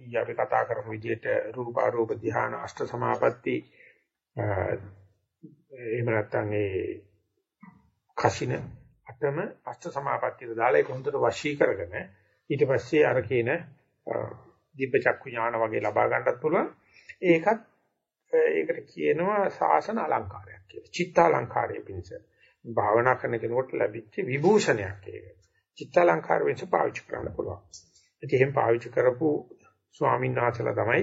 ඊ අපි කතා කරපු විදිහට රූප අරූප ධ්‍යාන අෂ්ට සමාපatti එහෙම නැත්නම් ඒ කසින අටම අෂ්ට සමාපත්තියට දාලා ඒක හොඳට වශී කරගෙන ඊට පස්සේ අර කියන දිබ්බ චක්කු ඥාන වගේ ලබා ගන්නත් පුළුවන් ඒකත් ඒකට කියනවා සාසන අලංකාරයක් කියලා. චිත්ත අලංකාරය පිණිස. භාවනා කරන කෙනෙකුට ලැබිච්ච විභූෂණයක් ඒක. චිත්ත අලංකාර වෙනස පාවිච්චි කරන්න පුළුවන්. ඉතින් එහෙම පාවිච්චි කරපු ස්වාමීන් වහන්සේලා තමයි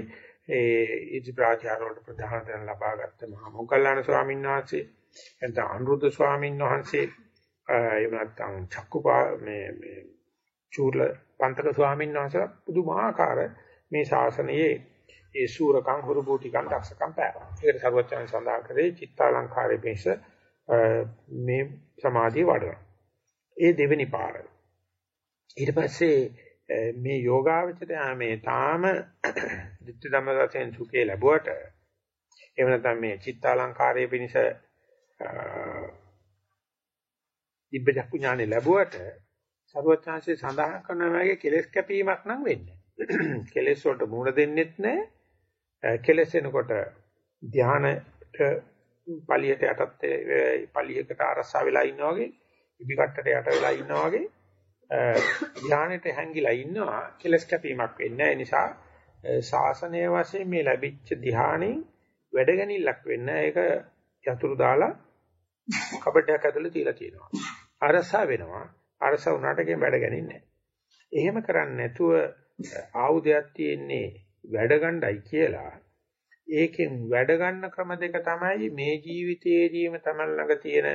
ඒ ඉදිප්‍රාචාර වලට ප්‍රධාන තැන ලබාගත්ත මහා මොග්ගල්ලාන ස්වාමීන් වහන්සේ එතන අනුරුද්ධ ස්වාමීන් වහන්සේ එහෙම නැත්නම් චක්කුපා මේ මේ චූර්ල පන්තක ස්වාමීන් වහන්සේලා පුදුමාකාර මේ ශාසනයේ ඒ සූරකම් හුරුබූටිකම් දක්ෂකම් පෑවා. ඒකට සර්වචයන් සඳහන් කරේ චිත්තාලංකාරයේ පිස මේ සමාධිය වඩනවා. ඒ දෙවෙනි පාර. ඊට පස්සේ මේ යෝගාවචරය මේ තාම ditthi dhamma වශයෙන් සුඛේ ලැබුවට එහෙම නැත්නම් මේ චිත්තාලංකාරයේ පිනිස දිබ්බ චක්කු ඥානෙ ලැබුවට සරුවචාන්සේ සඳහන් කරන වගේ කෙලෙස් කැපීමක් නම් වෙන්නේ කෙලෙස් වලට මුහුණ දෙන්නෙත් නැහැ. කෙලෙස් එනකොට ධානයට පලියට යටත් පලියකට අරසා වෙලා ඉන්නා වගේ ඉබි කට්ටට යට වෙලා ඉන්නා වගේ ධානයට හැංගිලා ඉන්නවා. කෙලස් කැපීමක් වෙන්නේ ඒ නිසා ශාසනය වශයෙන් මේ ලැබිච්ච ධානයෙන් වැඩගැනිල්ලක් වෙන්න ඒක යතුරු දාලා කබඩයක් ඇතුලේ තියලා තියෙනවා. අරසා වෙනවා. අරසා වුණාට ඒක වැඩගැනින්නේ එහෙම කරන්නේ නැතුව ආයුධයක් තියෙන්නේ වැඩ ගණ්ඩයි කියලා. ඒකෙන් වැඩ ගන්න ක්‍රම දෙක තමයි මේ ජීවිතයේදීම තමයි ළඟ තියෙන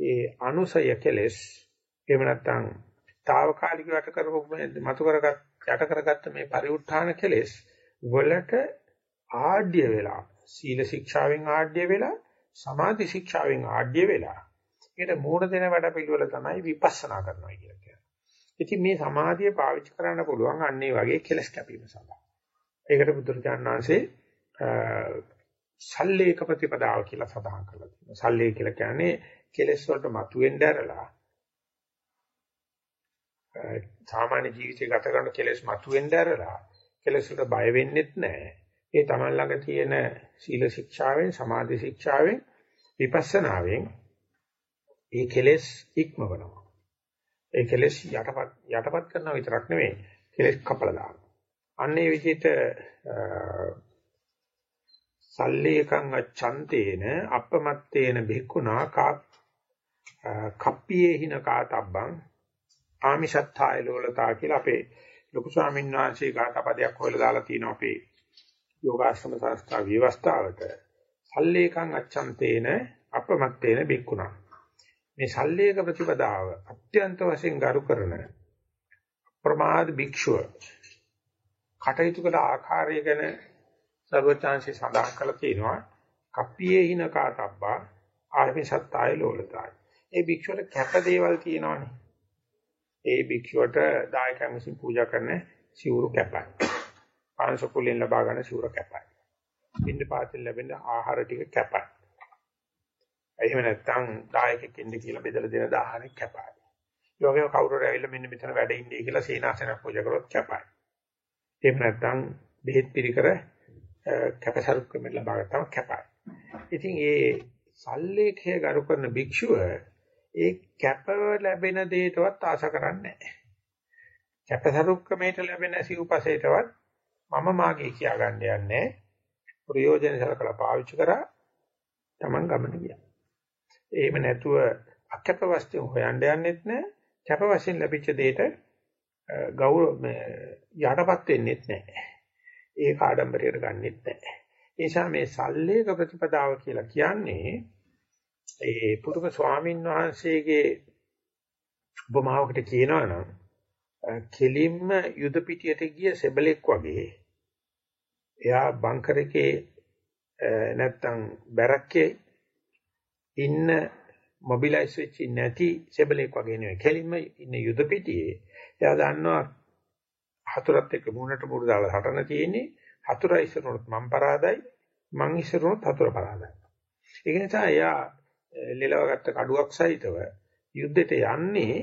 ඒ අනුසය කෙලස්. එහෙම නැත්නම් తాවකාලික යට කරපු මතු කරගත් යට කරගත්ත මේ පරිඋත්ථාන කෙලෙස් වලට ආඩ්‍ය වෙලා සීල ශික්ෂාවෙන් ආඩ්‍ය වෙලා සමාධි ශික්ෂාවෙන් ආඩ්‍ය වෙලා ඒකට මූණ දෙන වැඩ පිළිවෙල තමයි විපස්සනා කරනවා කියලා කියන්නේ. ඉතින් මේ සමාධිය පාවිච්චි කරන්න පුළුවන් අන්න ඒ වගේ කෙලස් කැපීම සඳහා. ඒකට බුදුරජාණන් වහන්සේ සල්ලේක ප්‍රතිපදාව කියලා සඳහන් කරලා තියෙනවා. සල්ලේ කියලා කියන්නේ කෙලස් වලට මතුවෙන්න ඇරලා සාමාන්‍ය ජීවිතය ගත කරන කෙලෙස් මතුවෙන්න ඇරලා කෙලෙස් වලට බය වෙන්නෙත් නැහැ. ඒ තමන් ළඟ තියෙන සීල ශික්ෂාවෙන් සමාධි ශික්ෂාවෙන් විපස්සනාවෙන් ඒ කෙලෙස් ඉක්මවනවා. ඒ කෙලෙස් යටපත් යටපත් කරනවා විතරක් නෙවෙයි කෙලෙස් කපලා දානවා. අන්න ඒ විදිහට සල්ලේකං අච්ඡන්තේන අපමත්තේන භික්ඛුනා කා කප්පියේ හින කාතබ්බං ආමිෂත්ථාය ලෝලතා කියලා අපේ ලොකු ස්වාමීන් වහන්සේ ගාථාපදයක් හොයලා දාලා තියෙනවා අපේ යෝගාශ්‍රම සංස්ථා විවස්ථාවට. සල්ලේකං අච්ඡන්තේන අපමත්තේන බික්කුණා. මේ සල්ලේක ප්‍රතිපදාව අත්‍යන්ත වශයෙන් ගරු කරන ප්‍රමාද භික්ෂුව කටයුතු කළ ආකාරය ගැන සර්වචාන්සේ සඳහන් කළා තියෙනවා. කප්පියේ හින කාතබ්බා ආමිෂත්ථාය ලෝලතායි. ඒ භික්ෂුවට කැප දේවල් තියෙනවානේ. ඒ භික්ෂුවට දායකයන් විසින් පූජා කරන සිවුරු කැපයි. පාංශකුලෙන් ලබා ගන්න සිවුර කැපයි. පින්ඳ පාතෙන් ලැබෙන ආහාර ටික කැපයි. එහෙම නැත්නම් දායකෙක් ඉන්න කියලා බෙදලා දෙන දාහනේ කැපයි. ඒ වගේම කවුරු හරි ඇවිල්ලා මෙන්න මෙතන වැඩ ඉන්නේ කියලා සීනාසනක් පූජා කරොත් කැපයි. එහෙම නැත්නම් බෙහෙත් පිළිකර කැපසරුක් ක්‍රමෙන් ලබා ගත්තම කැපයි. ඉතින් ඒ සල්ලේඛය ගරු කරන භික්ෂුව ඒ කැපව ලැබෙන දෙයටවත් ආශා කරන්නේ නැහැ. කැපසරුක්කමේට ලැබෙන සිව්පසේටවත් මම මාගේ කියා ගන්න යන්නේ ප්‍රයෝජන සලකලා පාවිච්චි කරා Taman ගමන ගියා. එහෙම නැතුව අකැප වස්තු හොයන්න යන්නෙත් නැහැ. කැප වශයෙන් ලැබිච්ච දෙයට ගෞරව යටපත් වෙන්නෙත් නැහැ. ඒක ආඩම්බරයට ගන්නෙත් නැහැ. ඒ නිසා මේ සල්ලේක ප්‍රතිපදාව කියලා කියන්නේ ඒ පුදුම ස්වාමීන් වහන්සේගේ උපමාවකට කියනවා නම් කෙලින්ම යුද පිටියට ගිය සෙබලෙක් වගේ එයා බංකර් එකේ නැත්තම් බැරක්කේ ඉන්න මොබිලයිස් වෙච්ච නැති සෙබලෙක් වගේ නෙවෙයි. කෙලින්ම ඉන්න යුද පිටියේ එයා දන්නවා හතුරත් එක්ක මුණට මුණ දාලා හටන තියෙන්නේ හතුරා ඉස්සරනොත් මම පරාදයි මං ඉස්සරනොත් හතුර පරාදයි. ඒක නිසා එයා ලෙලවගත්ත කඩුවක් සහිතව යුද්ධෙට යන්නේ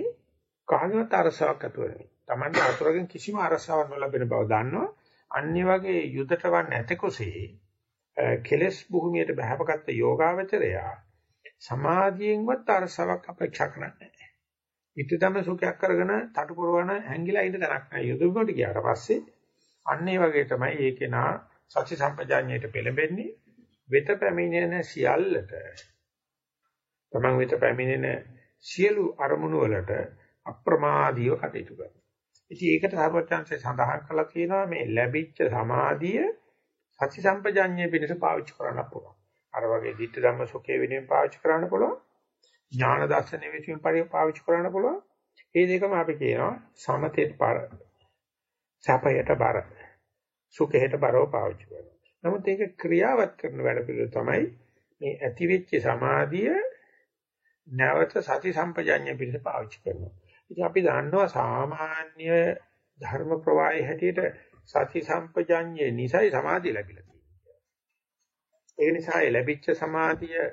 කාගවත් අරසාවක් ඇතුව නෙවෙයි. Tamanda අතුරකින් කිසිම අරසාවක් නොලැබෙන බව දන්නවා. අනිත් වගේ යුදට වන් ඇතකොසේ කෙලස් භූමියට බහපගත්ත යෝගාවචරයා සමාධියෙන්වත් අරසාවක් අපේක්ෂා කරන්නේ නැහැ. ඊටදම සුඛයක් කරගෙන තටු පුරවන හැංගිලා ඉන්න තැනක් නැහැ. යුදුබට ගියාට පස්සේ අන්න ඒ වගේ තමයි ඒකේ නා සත්‍ය සම්පජාඤ්ඤයට පෙළඹෙන්නේ වෙත පැමිණෙන සියල්ලට තමන් වෙත පැමිණෙන සියලු අරමුණු වලට අප්‍රමාදීව කටයුතු කරනවා. ඉතින් ඒකට සර්වඥාන්සේ සඳහන් කළා තියෙනවා මේ ලැබිච්ච සමාධිය සති සම්පජඤ්ඤය පිණිස පාවිච්චි කරන්න පුළුවන්. අර වගේ ධිට්ඨ ධම්ම සුඛේ වෙනුවෙන් පාවිච්චි කරන්න පුළුවන්. ඥාන දර්ශන වෙනුවෙන් පාවිච්චි කරන්න පුළුවන්. මේ දෙකම අපි කියනවා සමතේට බර. සපයට බර. සුඛයට බරව පාවිච්චි කරනවා. නමුත් ඒක ක්‍රියාවත් කරන වැඩ පිළිවෙල තමයි මේ ඇතිවෙච්ච සමාධිය නැවත සති සම්පජඤ්ඤය පිළිස පාවිච්චි කරනවා. ඉතින් අපි දන්නවා සාමාන්‍ය ධර්ම ප්‍රවාහයේ හැටියට සති සම්පජඤ්ඤය නිසයි සමාධිය ලැබිලා තියෙන්නේ. ඒ නිසා ලැබිච්ච සමාධිය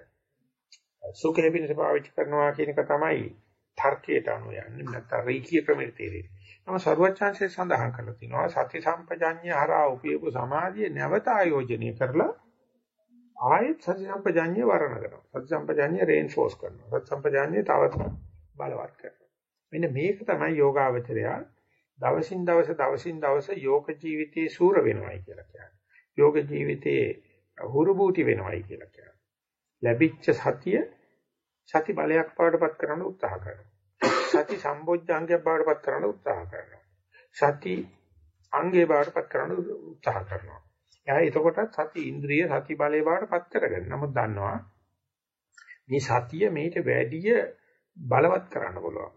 සුඛේ පිණිස පාවිච්චි කරනවා කියන එක තමයි තර්කයට අනුව යන්නේ නැත්නම් රීකී ක්‍රමයට තේරෙන්නේ. නම සර්වචාන්සේ සඳහන් කරලා තිනවා සති සම්පජඤ්ඤය හරහා උපයපු සමාධිය නැවත ආයෝජනය කරලා ආයෙත් සති සම්පජාඤ්ඤය වර්ණ කරනවා. සති සම්පජාඤ්ඤය රේන්ෆෝස් කරනවා. සති සම්පජාඤ්ඤය තවත් බලවත් කරනවා. මෙන්න මේක තමයි යෝගාවචරය දවසින් දවස දවසින් දවස යෝග ජීවිතයේ සූර වෙනවයි කියලා කියන්නේ. යෝග ජීවිතයේ හුරුබූටි වෙනවයි කියලා කියන්නේ. ලැබිච්ච සතිය සති බලයක් බවටපත් කරන්න උත්සාහ කරනවා. සති සම්බොජ්ජංගයක් බවටපත් කරන්න උත්සාහ කරනවා. සති අංගේ බවටපත් කරන්න උත්සාහ කරනවා. එයා එතකොට සති ඉන්ද්‍රිය සති බලය බවට පත් කරගන්න. නමුත් දන්නවා මේ සතිය මේට වැඩිය බලවත් කරන්න පුළුවන්.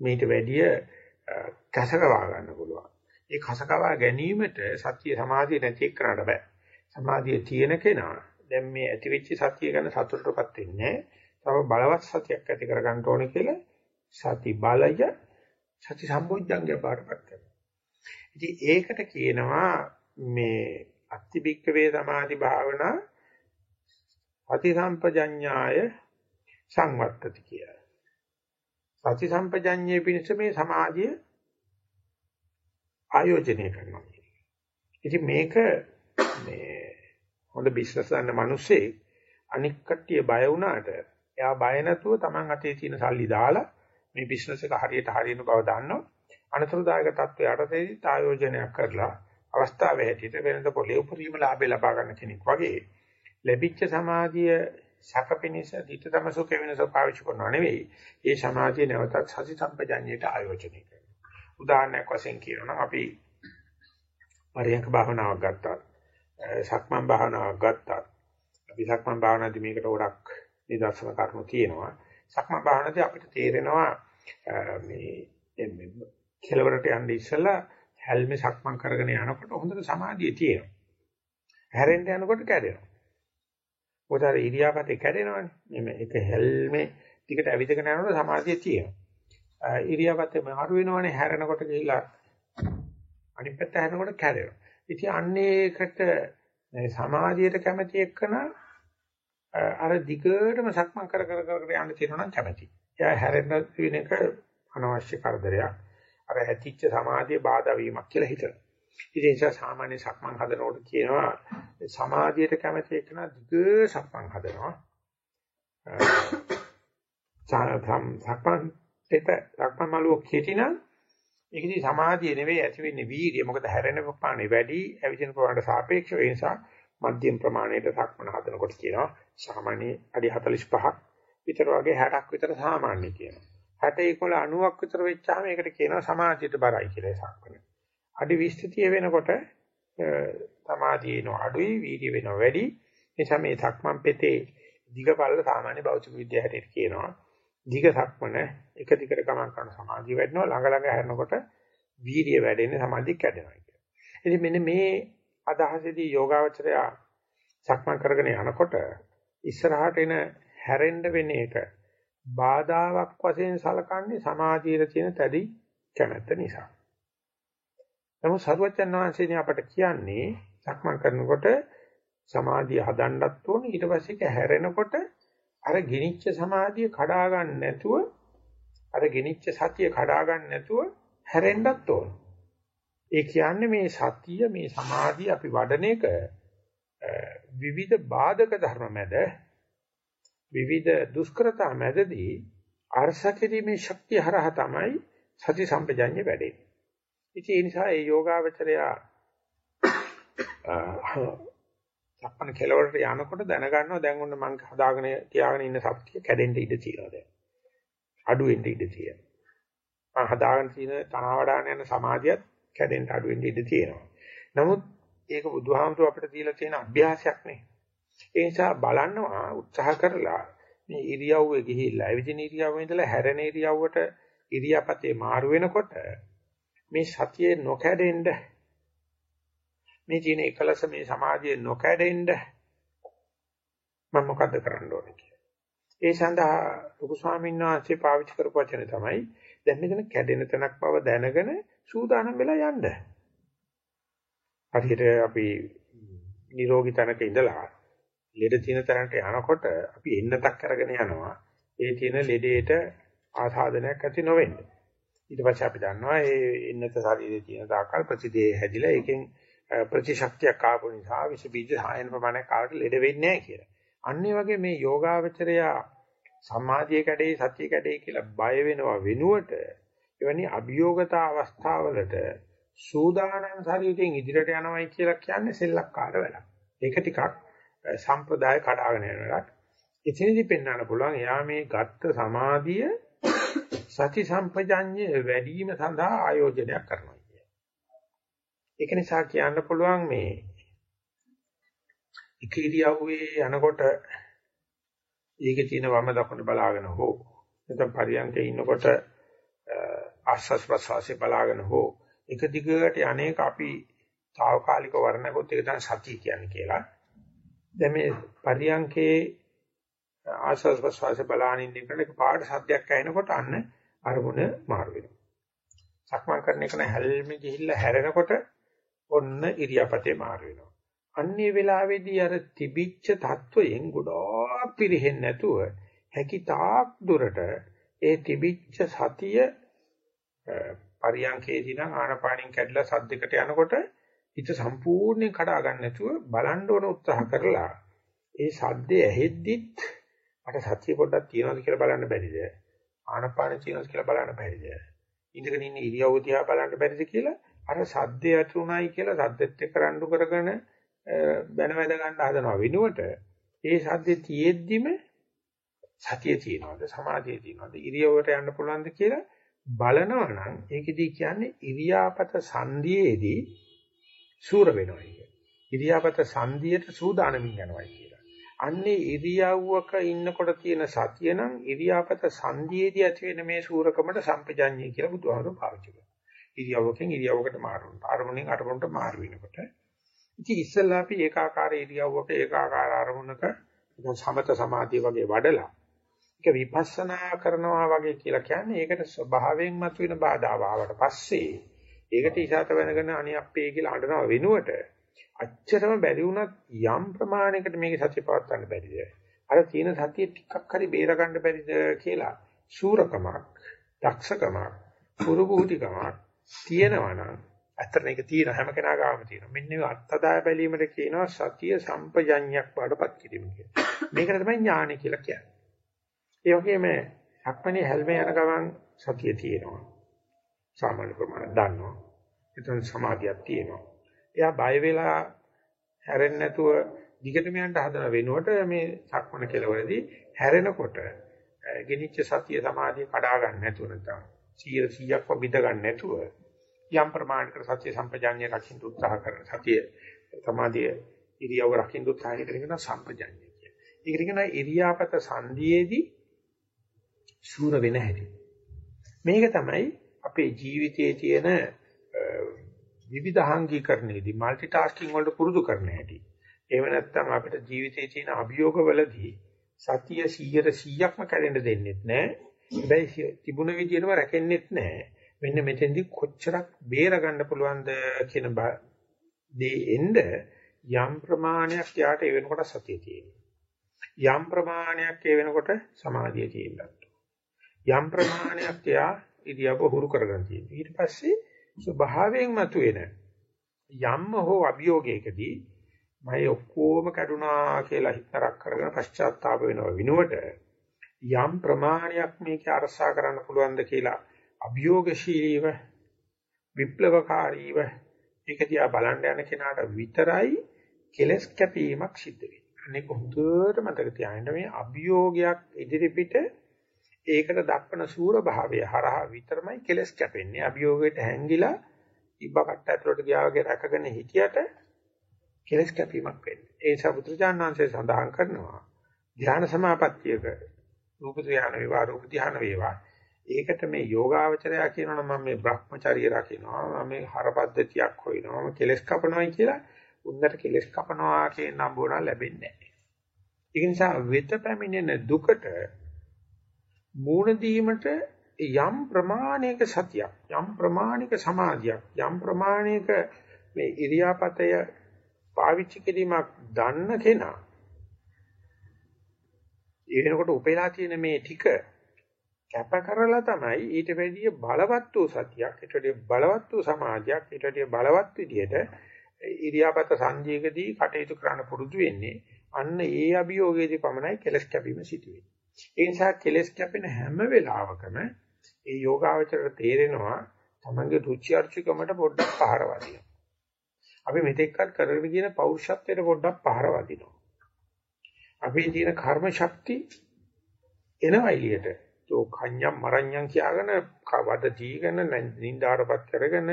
මේට වැඩිය කසකවා ගන්න පුළුවන්. ඒ කසකවා ගැනීමට සතිය සමාධිය නැති කරන්න බෑ. සමාධිය තියෙන කෙනා දැන් මේ ඇතිවෙච්ච සතිය ගැන සතුටටපත් වෙන්නේ තව බලවත් සතියක් ඇති කර ගන්න ඕනේ කියලා සති බලය සති සම්බොජ්ජංගය පාඩපත් කරනවා. ඉතින් ඒකට කියනවා මේ අත්තිබික්ක වේ සමාධි භාවනා අති සම්පජඤ්ඤාය සංවත්තති කියලා. සති සම්පජඤ්ඤයේ පිණිස මේ සමාධිය ආයෝජනය කරනවා. ඉතින් මේක මේ හොඳ බිස්නස් කරන මිනිස්සේ අනික් කට්ටිය බය වුණාට එයා බය නැතුව Taman අතේ තියෙන සල්ලි දාලා මේ බිස්නස් එක හරියට හරියන බව දන්නවා. අනතුරුදායක තත්ත්වයට ආයෝජනයක් කරලා අවස්ථාවේ හැටියට වෙනද පොළේ උපරිම ලාභය ලබා ගන්න කෙනෙක් වගේ ලැබිච්ච සමාධිය සැපපිනිස ධිටතම සුඛ වෙනස පාවිච්චි කරනවා නෙවෙයි. ඒ සමාධිය නැවතත් සති සම්පජඤ්ඤයට ආයෝජනය කරනවා. උදාහරණයක් වශයෙන් කියනවා අපි පරියන්ක භාවනාවක් ගත්තා. සක්මන් භාවනාවක් ගත්තා. අපි සක්මන් භාවනාදී මේකට ගොඩක් නිදර්ශන කරුණු තියෙනවා. සක්මන් භාවනාදී අපිට තේරෙනවා මේ කෙලවරට යන්න ඉස්සලා හැල්මේ සක්මන් කරගෙන යනකොට හොඳට සමාධිය තියෙනවා. හැරෙන්න යනකොට කැඩෙනවා. මොකද අර ඉරියාපතේ කැඩෙනවනේ. මේ එක හැල්මේ ටිකට ඇවිදගෙන යනකොට සමාධිය තියෙනවා. ඉරියාපතේ මාරු වෙනවනේ හැරෙනකොට ගිහිලා අනිත් පැත්ත හැරෙනකොට කැඩෙනවා. ඉතින් අන්නේකට සමාධියට කැමැති එක්කන අර දිගටම සක්මන් කර කර කර යන්න තියෙනවා නම් කැමැති. එයා හැරෙන්න වෙන එක අනවශ්‍ය කරදරයක්. අර ඇතිච්ච සමාධිය බාධා වීමක් කියලා හිතනවා. ඉතින් ඒ නිසා සාමාන්‍ය සක්මන් හදනකොට කියනවා සමාධියට කැමති එකන දිග සක්මන් හදනවා. සක්මන් දෙත සක්මන් මළුව කෙටිනම් ඒකදී සමාධිය නෙවෙයි ඇති වෙන්නේ වීර්යය. මොකද හැරෙන ප්‍රමාණය වැඩි, ඇවිදින ප්‍රමාණයට සාපේක්ෂව ඒ නිසා මධ්‍යම ප්‍රමාණයට සක්මන හදනකොට කියනවා සාමාන්‍ය අඩි 45ක් විතර වගේ 60ක් විතර සාමාන්‍ය කියනවා. 60 11 90ක් විතර වෙච්චාම ඒකට කියනවා සමාධියට බරයි කියලා සක්මන. අඩි 20 30 වෙනකොට සමාධිය එන අඩුයි වීර්ය වෙනවා වැඩි. නිසා මේ සක්මන් පෙතේ දිගපල්ල සාමාන්‍ය භෞතික විද්‍යාව හැටියට කියනවා. දිග සක්මන එක දිගට ගමන් කරන සමාධිය වැඩෙනවා ළඟ ළඟ හැරෙනකොට වීර්ය වැඩෙන්නේ සමාධිය කැඩෙනවා කියලා. ඉතින් මෙන්න මේ අදහසේදී යෝගාවචරය සක්මන් කරගෙන යනකොට ඉස්සරහට එන හැරෙන්න වෙන එක බාධාවක් වශයෙන් සලකන්නේ සමාධියේ තියෙන තැදි කැමැත්ත නිසා. නමුත් සරුවචන් වහන්සේනේ අපට කියන්නේ සක්මන් කරනකොට සමාධිය හදන්නත් ඕනේ ඊට පස්සේ ඒක හැරෙනකොට අර ගිනිච්ච සමාධිය කඩා ගන්න නැතුව අර ගිනිච්ච සතිය කඩා ගන්න නැතුව හැරෙන්නත් ඕන. ඒ කියන්නේ මේ සතිය මේ සමාධිය අපි වඩන එක විවිධ බාධක ධර්ම මැද විවිධ දුෂ්කරතා මැදදී අර්ශකෙදීමේ ශක්තිය හරහා තමයි සති සම්පජඤ්ඤය වැඩෙන්නේ. ඉතින් ඒ නිසා ඒ යෝගාවචරය සක්මණ කෙලවරට යනකොට දැනගන්නවා දැන් ඔන්න මම හදාගෙන තියාගෙන ඉන්න සත්‍ය කැඩෙන්න ඉඩ තියෙනවා දැන්. අඩු වෙන්න ඉඩ තියෙනවා. මම හදාගෙන තියෙන තනවාඩාන යන සමාධියත් කැඩෙන්න අඩු වෙන්න ඉඩ තියෙනවා. නමුත් ඒක බුදුහාමුදුර අපිට දීලා තියෙන අභ්‍යාසයක් නේ. ඒ නිසා බලන්නවා උත්සාහ කරලා මේ ඉරියව්වේ ගිහිල්ලා එවිදින ඉරියව්වේ ඉඳලා හැරෙන ඉරියව්වට ඉරියාපතේ මාරු වෙනකොට මේ සතියේ නොකැඩෙන්න මේ තියෙන එකලස මේ සමාධියේ නොකැඩෙන්න මම මොකද්ද කරන්න ඕනේ කියලා. ඒ සඳහා ලොකු ස්වාමීන් වහන්සේ පාවිච්චි කරපු වචනේ තමයි දැන් මෙතන කැඩෙන තැනක් බව දැනගෙන සූදානම් වෙලා යන්න. හරියට අපි නිරෝගී තැනක ඉඳලා ලෙඩ තියෙන තැනට යනකොට අපි එන්නතක් අරගෙන යනවා. ඒ තියෙන ලෙඩේට ආසාදනයක් ඇති නොවෙන්න. ඊට පස්සේ අපි දන්නවා ඒ එන්නත ශරීරයේ තියෙන දාකල් ප්‍රතිදේ හැදිලා ඒකෙන් ප්‍රතිශක්තියක් ආපු නිසා විස බීජ සායන ප්‍රමාණයක් ආවට ලෙඩ වෙන්නේ නැහැ කියලා. අන්න වගේ මේ යෝගාවචරය සමාධිය කැඩේ සතිය කැඩේ කියලා බය වෙනවා වෙනුවට එවැනි අභියෝගතා අවස්ථාවලට සූදානම් ශරීරයෙන් ඉදිරියට යනවයි කියලා කියන්නේ සෙල්ලක්කාර වැඩක්. ඒක ටිකක් සම්ප්‍රදාය කඩාගෙන යන වැඩක්. එතනදි පෙන්වන්න පුළුවන් එයා මේ ගත්ත සමාධිය සති සම්පජඤ්ඤය වැඩි වීම සඳහා ආයෝජනයක් කරනවා කිය. ඒක නිසා කියන්න පුළුවන් මේ ඉකිරියව්වේ යනකොට ඒකේ තියෙන වම දකුණ බලාගෙන හෝ නැත්නම් පරියන්කේ ඉන්නකොට ආස්වාස් ප්‍රසවාසයේ බලාගෙන හෝ එක දිගට අනේක අපි తాවකාලික වර්ණකොත් ඒක තමයි සතිය කියන්නේ කියලා. දැන් මේ පරියංකේ ආස්වාද ප්‍රසවාස බලානින්න එකට පාට සද්දයක් ඇහෙනකොට අන්න අරමුණ මාරු වෙනවා. සක්මන් කරන එක නැහැල්මේ ගිහිල්ලා හැරෙනකොට ඔන්න ඉරියාපතේ මාරු වෙනවා. අන්නේ වෙලාවේදී අර තිබිච්ච தত্ত্বයෙන් ගොඩාක් පිරෙහෙන්නේ නැතුව හැකි තාක් දුරට ඒ තිබිච්ච සතිය පරියංකේදී නම් ආනපානින් කැඩලා සද්දයකට යනකොට හිත සම්පූර්ණයෙන් කඩා ගන්න නැතුව බලන්න ඕන උත්සාහ කරලා ඒ සද්දේ ඇහෙද්දිත් මට සතිය පොඩ්ඩක් තියනවාද කියලා බලන්න බැරිද? ආනපාන තියනවාද කියලා බලන්න බැරිද? ඉඳගෙන ඉන්න ඉරියව්ව දිහා බලන්න බැරිද කියලා අර සද්දේ ඇතුණයි කියලා සද්දෙත් එක්ක රණ්ඩු කරගෙන බැනවැද ගන්න හදනවා වෙනුවට ඒ සද්දේ තියෙද්දිම සතිය තියනවාද සමාධිය තියනවාද ඉරියව්වට යන්න පුළුවන්ද කියලා බලනවා නම් ඒකෙදී කියන්නේ ඉරියාපත සංධියේදී සූර වෙනවා කියන්නේ. ඉරියාපත සංධියට සූදානමින් යනවා කියලා. අන්නේ ඉරියව්වක ඉන්නකොට තියෙන සතිය නම් ඉරියාපත සංධියේදී ඇති වෙන මේ සූරකමට සම්පජඤ්ඤය කියලා බුදුහාමුදුරුවෝ පාවිච්චි කරනවා. ඉරියව්වකින් ඉරියව්වකට මාරු වෙනවා. අරමුණෙන් අරමුණට මාරු වෙනකොට. ඉතින් ඉස්සෙල්ලා අපි ඒකාකාර ඉරියව්වක ඒකාකාර අරමුණක සමත සමාධිය වගේ වඩලා ඒක විපස්සනා කරනවා වගේ කියලා කියන්නේ ඒකට ස්වභාවයෙන් මතුවෙන බාධා ආවට පස්සේ ඒකට ඉසాత වෙනගෙන අනේ අපේ කියලා අඬනවා වෙනුවට අච්චරම බැරි වුණත් යම් ප්‍රමාණයකට මේක සත්‍ය පවත්වන්න බැරිද? අර තියෙන සතිය ටිකක් හරි බේර ගන්න බැරිද කියලා සූරකමක්, දක්ෂකමක්, පුරුබුහුතිකමක් තියෙනවා නම් ඇත්තට මේක තියෙන හැම කෙනා ගාම තියෙනවා. මෙන්න මේ අත්දැක බැලීමට කියනවා සතිය සම්පජඤ්ඤයක් වඩපත් කිරීම කියලා. මේකට තමයි ඥානය කියලා කියන්නේ. ඒ වගේම සක්මණේ හැල්මේ යන ගමන් සතිය තියෙනවා. සාමාන්‍ය ප්‍රමාණය දන්නවා. එතන සමාධියක් තියෙනවා. එයා බය වෙලා හැරෙන්නේ නැතුව දිගටම යන්න හදන වෙනුවට මේ සක්මන කෙලවරදී හැරෙනකොට ගෙනිච්ච සතිය සමාධිය කඩා ගන්න නැතුව නැත්නම් 100%ක්ම බිඳ ගන්න නැතුව යම් ප්‍රමාණයකට සතිය සම්පජාඤ්ඤය රකින්න උත්සාහ කරන සතිය සමාධිය ඉරියව්ව රකින්න උත්සාහ කරන සම්පජාඤ්ඤය කිය. ඒකට කියනවා ඉරියාපත සංධියේදී ශූර වෙන හැටි. මේක තමයි අපේ ජීවිතයේ තියෙන විවිධාංගීකරණයේදී মালටි ටාස්කින් වලට පුරුදු කරන හැටි. එහෙම නැත්නම් අපිට ජීවිතයේ තියෙන අභියෝගවලදී සතිය 100%ක්ම කැඩෙන්න දෙන්නෙත් නැහැ. හැබැයි තිබුණ විදිහටම රැකෙන්නෙත් නැහැ. මෙන්න මෙතෙන්දී කොච්චරක් බේර ගන්න පුළුවන්ද කියන දේ එන්න යම් ප්‍රමාණයක් යාට ඒ වෙනකොට සතිය තියෙනවා. යම් ප්‍රමාණයක් ඒ වෙනකොට සමාධිය තියෙනවා. යම් ප්‍රමාණයක් යා ඉරියව්ව හුරු කරගෙන තියෙනවා. ඊට පස්සේ ස්වභාවයෙන් මතුවෙන යම්ම හෝ අභියෝගයකදී මම ඔක්කොම කැඩුනා කියලා හිතරක් කරගෙන පශ්චාත්තාප වෙනව විනුවට යම් ප්‍රමාණයක් මේක අරසා කරන්න පුළුවන්ද කියලා අභියෝගශීලීව විප්ලවකාරීව ඒක දිහා බලන්න යන කෙනාට විතරයි කෙලස් කැපීමක් සිද්ධ වෙන්නේ. අනික හොඳට මතක තියාගන්න මේ අභියෝගයක් ඉදිරිපිට ඒකට දක්වන සූර භාවය හරහා විතරමයි කෙලස් කැපෙන්නේ. අභියෝගයට හැංගිලා ඉබ්බකට ඇතුලට ගියා වගේ රැකගෙන හිටියට කෙලස් කැපීමක් වෙන්නේ. ඒ නිසා බුදුචානන්සේ සඳහන් කරනවා ධ්‍යාන සමාපත්තියක රූප ධ්‍යාන වේවා රූප ධ්‍යාන වේවා ඒකට මේ යෝගාවචරය කියනවනම් මම මේ Brahmacharya රකින්නවා මම මේ හරපද්ධතියක් හොයනවා මම කෙලස් කපනවායි කියලා උන්දට කෙලස් කපනවා කියන නම්බුණ ලැබෙන්නේ නැහැ. ඒ නිසා වෙත පැමිණෙන දුකට මූණ දීමට යම් ප්‍රමාණයක සතියක් යම් ප්‍රමාණික සමාධියක් යම් ප්‍රමාණයක මේ ඉරියාපතය පාවිච්චි කිරීමක් දන්න කෙනා ඒ වෙනකොට උපේලා තියෙන මේ ටික කැප කරලා තමයි ඊට වැඩිය බලවත් වූ සතියක් ඊට වැඩිය බලවත් වූ සමාධියක් ඊට වැඩිය බලවත් විදියට ඉරියාපත සංජීකදී කටයුතු කරන්න පුරුදු වෙන්නේ අන්න ඒ අභියෝගයේදී පමණයි කෙලස් කැපීම සිදු වෙන්නේ. ඒ නිසා කෙලස් කැපෙන හැම වෙලාවකම ඒ යෝගාවචරයට තේරෙනවා තමන්ගේ රුචි අරුචිකමට පොඩ්ඩක් පහර වදිනවා. අපි මෙතෙක්කත් කරගෙන කියන පෞරුෂත්වයට පොඩ්ඩක් පහර වදිනවා. අපේ තියෙන කර්ම ශක්ති එනවා එළියට. તો කඤ්ඤම් මරඤ්ඤම් කියාගෙන වද දීගෙන නින්දාරපත් කරගෙන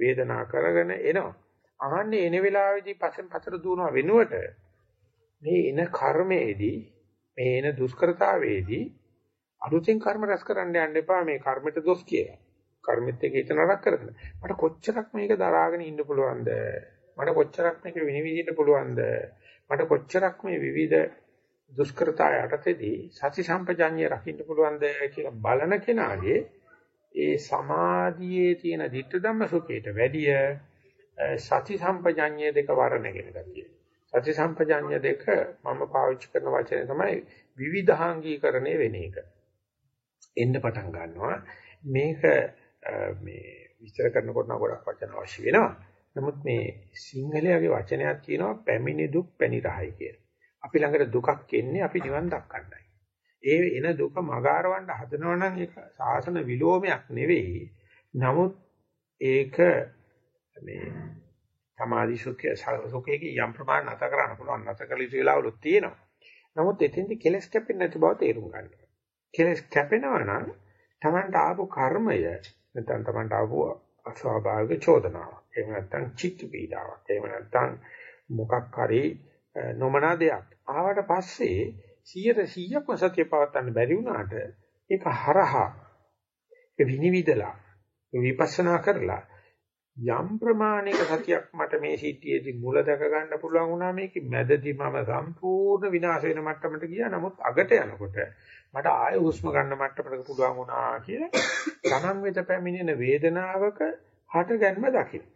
වේදනා කරගෙන එනවා. අහන්නේ එන වෙලාවේදී පස්සෙන් පතර දුවනවා වෙනුවට මේ එන කර්මයේදී මේ එන දුෂ්කරතාවේදී අලුතෙන් කර්ම රැස් කරන්න යන්න එපා මේ කර්මයට දොස් කියලා. කර්මෙත් එක්ක හිත නරක කරගෙන මට කොච්චරක් මේක දරාගෙන ඉන්න පුළුවන්ද මට කොච්චරක් මේක විනිවිදින්න පුළුවන්ද මට කොච්චරක් මේ විවිධ දුෂ්කරතා යටතේදී සති සම්පජාඤ්ඤය රකින්න පුළුවන්ද කියලා බලන කෙනාගේ ඒ සමාධියේ තියෙන ධිට්ඨ ධම්ම සුඛයට වැඩිය සති සම්පජාඤ්ඤය දෙක වරණගෙන ගතිය. සති සම්පජාඤ්ඤය දෙක මම පාවිච්චි කරන වචනේ තමයි විවිධාංගීකරණය වෙන එක. එන්න පටන් ගන්නවා. මේක මේ විස්තර කරනකොට නම් ගොඩක් වචන අවශ්‍ය වෙනවා. නමුත් මේ සිංහලයේ වචනයක් කියනවා පැමිණි දුක් පැණි රහයි කියලා. අපි ළඟට දුකක් එන්නේ අපි නිවන් දක්කන්නයි. ඒ එන දුක මගාරවන්න හදනවා නම් ඒක සාසන විලෝමයක් නෙවෙයි. නමුත් ඒක මේ සමාධි සුඛය සුඛයේ යම් ප්‍රමාණ නැත කරන්න පුළුවන් නැත කළ යුතු වෙලාවලුත් තියෙනවා. නමුත් එතෙන්දි කෙලස් කැපෙන්නේ නැති බව තේරුම් ගන්න. කෙලස් කැපෙනවා නම් Tamanට ආපු කර්මය නැත්නම් Tamanට ආපු අස්වාභාවික චෝදනාවක්. එහෙම නැත්නම් චිත්ත පීඩාවක්. එහෙම නැත්නම් මොකක් හරි නොමනා දෙයක්. ආවට පස්සේ 100%ක්ම සතිය පවත්වන්න බැරි වුණාට ඒක හරහා ඒ විනිවිදලා විපස්සනා කරලා යම් ප්‍රමාණයක සතියක් මට මේ සිටියේදී මුල දැක ගන්න පුළුවන් වුණා මේකේ මැදදී මම සම්පූර්ණ විනාශ වෙන මට්ටමට ගියා නමුත් අගට යනකොට මට ආය හුස්ම ගන්න මට්ටමට පුළුවන් වුණා කියලා ගණන් වෙත පැමිණෙන වේදනාවක හටගන්ම දකින්න.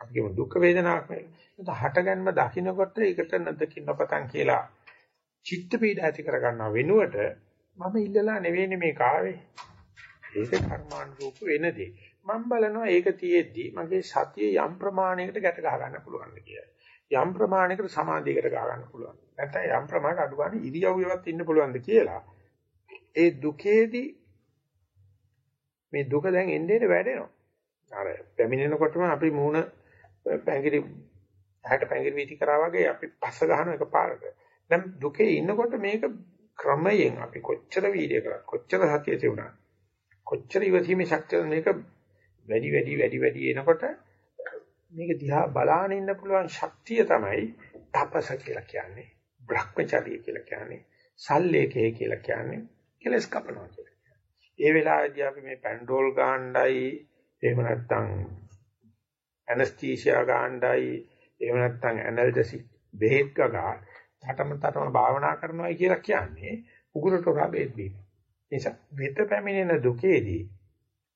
අපි කියමු දුක් වේදනාවක් නෙවෙයි. හටගන්ම දකින්නකොට ඒකට නැදකින්න පතන් කියලා චිත්ත පීඩ ඇති කර ගන්නව වෙනුවට මම ඉල්ලලා නෙවෙයි මේ කාවේ. ඒක කර්මානුරූප වෙනදී. මම බලනවා ඒක තියෙද්දි මගේ සතිය යම් ප්‍රමාණයකට ගැට ගහ ගන්න පුළුවන් කියලා. යම් ප්‍රමාණයකට සමාධියකට ගහ ගන්න පුළුවන්. නැත්නම් යම් ප්‍රමාණයකට අඩු ගන්න ඉරියව්වෙවත් ඉන්න පුළුවන්ද කියලා. ඒ දුකේදී මේ දුක දැන් එන්නේ වැඩෙනවා. අර පැමිණෙනකොටම අපි මූණ පැංගිරි ඇහැට පැංගිරි වීති කරා වගේ අපි පස්ස ගන්න එක පාරට. දැන් දුකේ ඉන්නකොට මේක ක්‍රමයෙන් අපි කොච්චර වීර්ය කරා කොච්චර සතිය තියුණා කොච්චර ඉවසීමේ ශක්තිය මේක වැඩි වැඩි වැඩි වැඩි එනකොට මේක දිහා බලාගෙන ඉන්න පුළුවන් ශක්තිය තමයි තපස කියලා කියන්නේ. බ්‍රහ්මචර්ය කියලා කියන්නේ. සල්ලේකේ කියලා කියන්නේ. කෙලස් කපනවා කියලා. ඒ වෙලාවේදී අපි මේ පැන්ඩෝල් ගාණ්ඩයි එහෙම නැත්නම් ඇනස්තීසියා ගාණ්ඩයි එහෙම නැත්නම් ඇනල්ජසික් බෙහෙත් ගගා තටම තටම භාවනා කරනවා කියලා කියන්නේ උගුරට උරා බෙහෙත් බීම. නිසා වෙත පැමිණෙන දුකේදී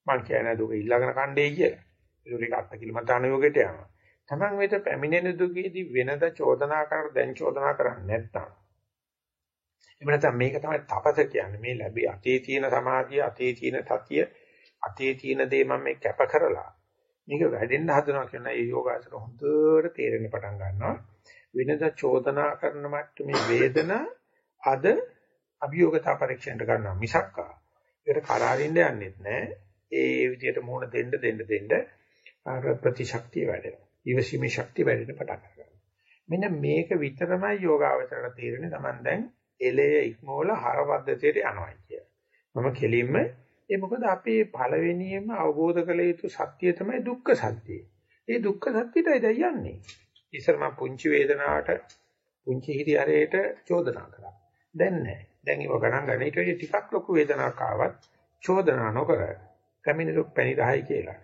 මං කියන්නේ දුක ඊළඟන කණ්ඩේ කියලා. ඒක අත්කිලමතාන යෝගයට යනවා. Taman වෙත පැමිණෙන දුකේදී වෙනද චෝදනා කරලා දැන් චෝදනා කරන්නේ නැත්නම් එහෙම නැත්නම් මේක තමයි තපස කියන්නේ. මේ ලැබි අතේ තියෙන සමාධිය, අතේ තියෙන සතිය, අතේ තියෙන දේ මම මේ කැප කරලා මේක වැඩෙන්න හදනවා කියන ඒ යෝගාසන හොඳට තේරෙන්න පටන් ගන්නවා. වෙනද චෝදනා කරන මට්ටමේ වේදනා අද අභියෝගතා පරීක්ෂණයට ගන්නවා මිසක්කා. ඒකට කරාරින්න යන්නෙත් නැහැ. ඒ විදිහට මුහුණ දෙන්න දෙන්න දෙන්න අර ප්‍රතිශක්තිය වැඩෙනවා. ඊවසීමේ ශක්තිය වැඩෙන්න පටන් ගන්නවා. මෙන්න මේක විතරමයි යෝගාවචරයට තේරෙන්නේ. Taman දැන් එලේ ඉක්මවල හරවද්දතියට යනවා කිය. මම කෙලින්ම ඒ මොකද අපි පළවෙනියෙන්ම අවබෝධ කළ යුතු සත්‍ය තමයි දුක්ඛ සත්‍යය. ඒ දුක්ඛ සත්‍යයටයි දැන් යන්නේ. ඉස්සර මම පුංචි වේදනාවට පුංචි හිරියරේට චෝදනා කරා. දැන් නැහැ. දැන් ඒව ගණන් ගන්න. ඊට වඩා ටිකක් ලොකු වේදනාවක් ආවත් චෝදනා නොකර කැමිනි දුක් පැණි රහයි කියලා.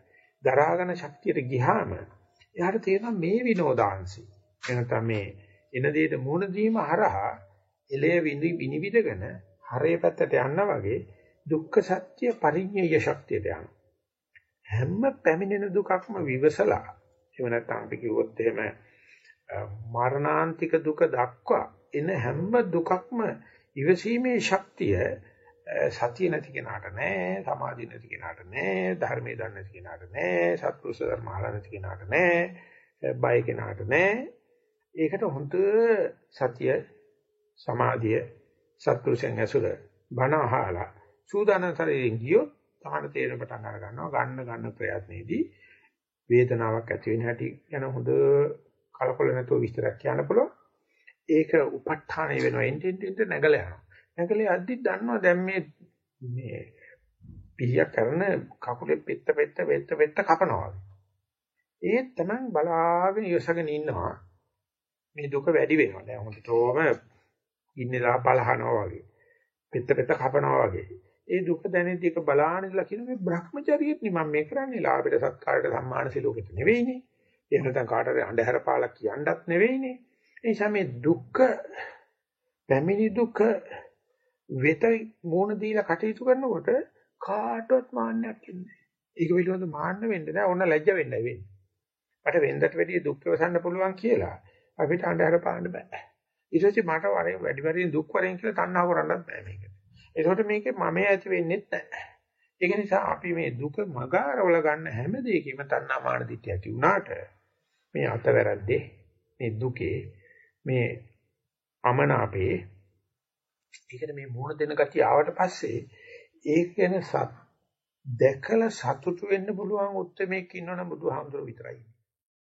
දරාගෙන ශක්තියට ගියාම එයාට තේරෙනවා මේ විනෝදාංශي. එනතම මේ එන දෙයට මුහුණ දීම හරහා එලේ විනි විනිවිදගෙන හරේ පැත්තට යනවා වගේ දුක්ඛ සත්‍ය පරිඤ්ඤය ශක්තියට යනවා. හැම පැමිණෙන දුකක්ම විවසලා එහෙම නැත්නම් අපි කිව්වොත් එහෙම මරණාන්තික දුක දක්වා එන හැම දුකක්ම ඉවසීමේ ශක්තිය සතිය නැති කෙනාට නෑ සමාධිය නැති කෙනාට නෑ ධර්මයේ දන්නේ නැති කෙනාට නෑ සත්පුරුෂ ධර්ම අහලා නැති කෙනාට නෑ බය කෙනාට නෑ. ඒකට හොඳ සතිය සමාධිය සත්පුරුෂයන් ඇසුර බණ අහලා සූදානම් ශරීරයෙන් ගියොත් තහන තේරෙන පටන් අර ගන්නවා. ගන්න ගන්න ප්‍රයත්නයේදී වේදනාවක් ඇති වෙන හැටි ගැන හොඳ කලකොල නැතුව විස්තරයක් කියන්න පුළුවන්. ඒක උප ဋ ාණය වෙනවා එන්ටෙන්ට එන්ට නැගලා යනවා. නැගලා යද්දි දන්නවා දැන් මේ මේ පිළියක් කරන කකුලේ පෙත්ත පෙත්ත පෙත්ත පෙත්ත කපනවා. ඒ තමයි බලාගෙන ඉවසගෙන ඉන්නවා. මේ දුක වැඩි වෙනවා. දැන් හොඳටම ඉන්නලා පලහනවා වගේ. පෙත්ත පෙත්ත කපනවා වගේ. ඒ දුක දැනෙද්දී එක බලාගෙන ඉඳලා කියන මේ Brahmacharyaත් නේ මම මේ කරන්නේ ලාභයට සත්කාරයට සම්මාන සිලෝකෙට නෙවෙයිනේ. එහෙම නැත්නම් කාටද අඳුර පාලක් කියන්නත් නෙවෙයිනේ. ඒ නිසා මේ දුක්ඛ පැමිණි දුක වෙත මූණ දීලා කටයුතු කරනකොට කාටවත් මාන්නයක් ඉන්නේ ඒක පිළිබඳ මාන්න වෙන්න නෑ ඕන ලැජ්ජ වෙන්නයි වෙන්නේ. මට වෙන්දට වැඩිය දුක් ප්‍රසන්න පුළුවන් කියලා අපිට අnder පාන්න බෑ. ඊට පස්සේ මට වරේ වැඩි වරින් දුක් වරෙන් කියලා තණ්හාව කරන්නත් බෑ මේකට. ඒකට මේකේ මම ඇති වෙන්නේ නැහැ. ඒක නිසා අපි මේ දුක මගාරවල ගන්න හැම දෙයකම තණ්හා මාන දිට්ඨිය ඇති වුණාට මේ අතවැරද්දේ මේ දුකේ මේ අමනාපේ ඒකට මේ මූණ දෙන ගතිය ආවට පස්සේ ඒක ගැන සත් දැකලා සතුටු වෙන්න පුළුවන් උත්මේක ඉන්නවනම් බුදුහාමුදුරුවෝ විතරයි.